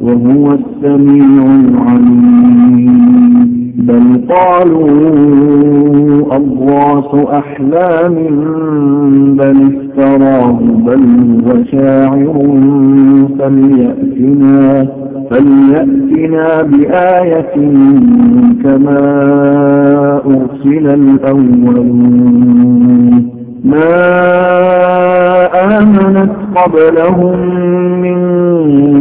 وهو السميع العليم. بل قالوا أضغاث أحلام بل افتراه بل هو شاعر فليأتنا, فليأتنا بآية كما أرسل الأولون. ما آمنت قبلهم من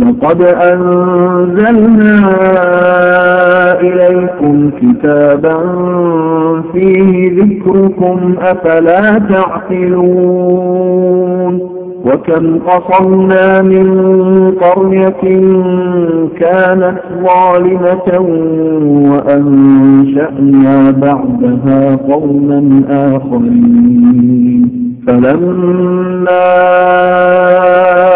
لقد أنزلنا إليكم كتابا فيه ذكركم أفلا تعقلون؟ وكم قصرنا من قرية كانت ظالمة وأنشأنا بعدها قوما آخرين. فلما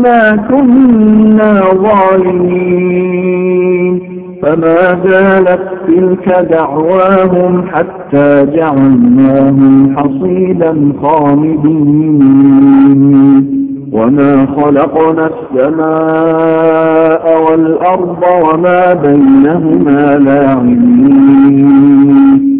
إنا كنا ظالمين فما زالت تلك دعواهم حتى جعلناهم حصيدا خامدين وما خلقنا السماء والأرض وما بينهما لاعبين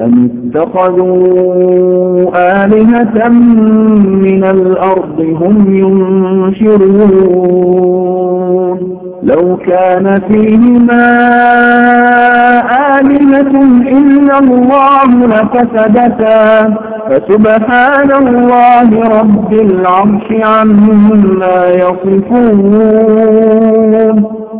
أم اتخذوا آلهة من الأرض هم ينشرون لو كان فيهما آلهة إلا الله لفسدتا فسبحان الله رب العرش عما يصفون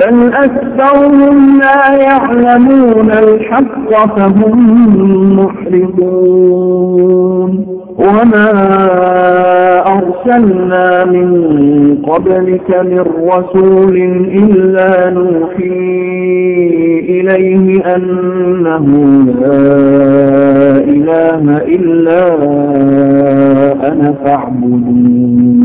بل أكثرهم لا يعلمون الحق فهم محرقون وما أرسلنا من قبلك من رسول إلا نوحي إليه أنه لا إله إلا أنا فاعبدون.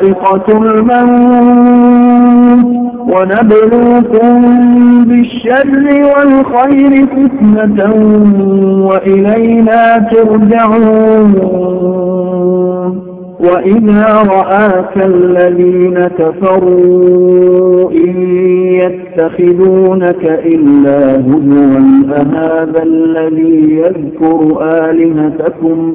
ذائقة الموت ونبلوكم بالشر والخير فتنة وإلينا ترجعون. وإذا رآك الذين كفروا إن يتخذونك إلا هدوا أهذا الذي يذكر آلهتكم؟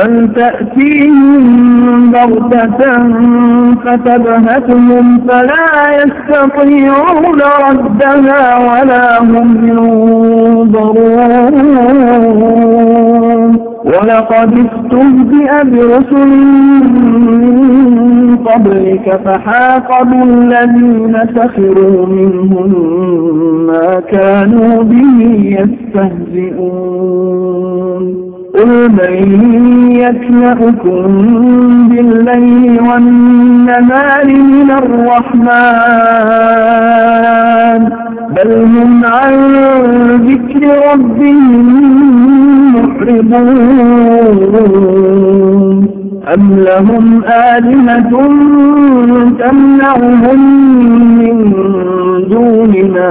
بل تأتيهم بغتة فتبهتهم فلا يستطيعون ردها ولا هم ينظرون. ولقد استهزئ برسل من قبلك فحاق بالذين سخروا منهم ما كانوا به يستهزئون. قل من يكلأكم بالليل والنمار من الرحمن بل هم عن ذكر ربهم محرضون أم لهم آلهة تمنعهم من دوننا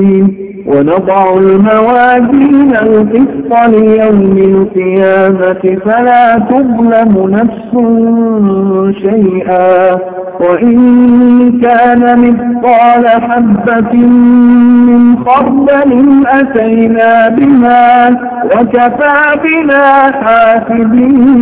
ونضع الموازين القسط ليوم القيامة فلا تظلم نفس شيئا. وإن كان مثقال حبة من خردل أتينا بها وكفى بنا حافظين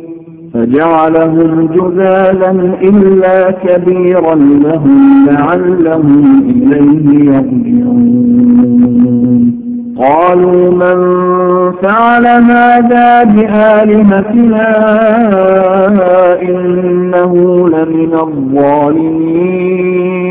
فجعلهم جذالا إلا كبيرا لهم لعلهم إليه يرجعون. قالوا من فعل هذا بآلهتنا إنه لمن الظالمين.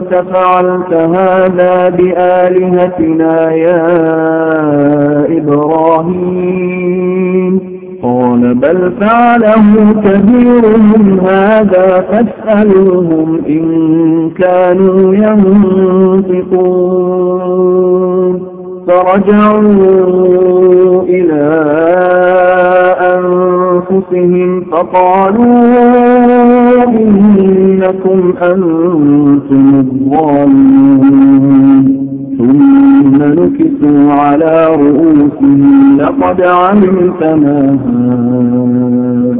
فعلت هذا بآلهتنا يا إبراهيم. قال بل فعله كبيرهم هذا فاسألوهم إن كانوا ينطقون. فرجعوا إلى أنفسهم فقالوا إنكم أنتم الظالمون. ثم نكسوا على رؤوسهم. لقد علمت ما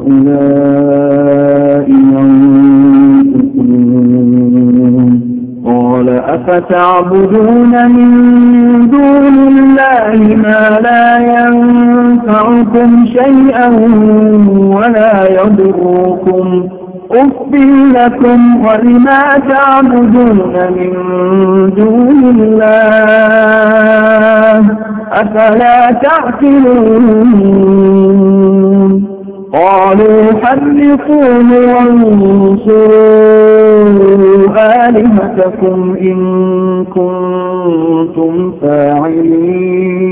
هؤلاء ينفقون قال أفتعبدون من دون الله ما لا ينفعكم شيئا ولا يضركم. أف لكم ولما تعبدون من دون الله أفلا تعقلون؟ قالوا حرقوه وانصروا آلهتكم إن كنتم فاعلين.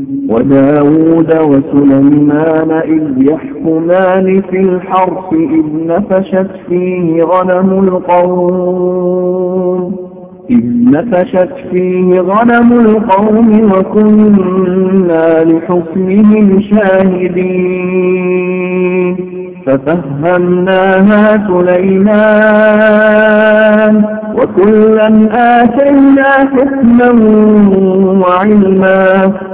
وداود وسليمان إذ يحكمان في الحرف إذ نفشت فيه غنم القوم إذ نفشت فيه غنم القوم وكنا لحكمهم شاهدين. ففهمناها سليمان وكلا آتينا حكما وعلما.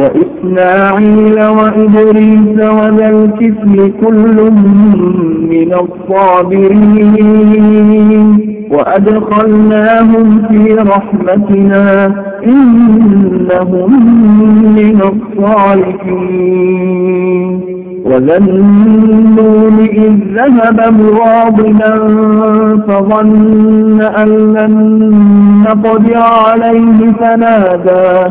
وإسماعيل وإدريس وذا الكفل كل من الصابرين وأدخلناهم في رحمتنا إنهم من الصالحين وذنون إذ ذهب مراضنا فظن أن لن نقدر عليه فنادى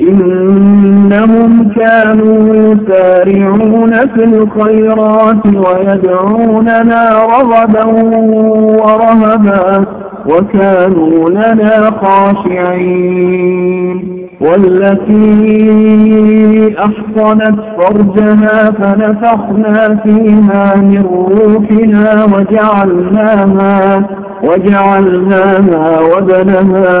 إنهم كانوا يسارعون في الخيرات ويدعوننا رغبا ورهبا وكانوا لنا خاشعين والتي أحصنت فرجها فنفخنا فيها من روحنا وجعلناها وجعلناها وبنها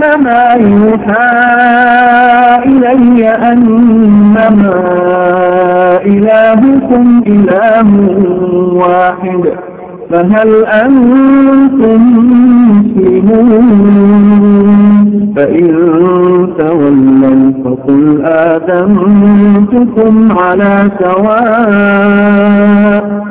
إنما يوحى إلي أنما إلهكم إله واحد فهل أنتم مسلمون؟ فإن تولوا فقل آذنتكم على سواء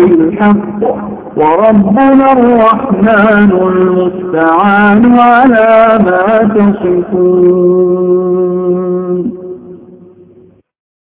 بالحق وربنا الرحمن المستعان على ما تصفون.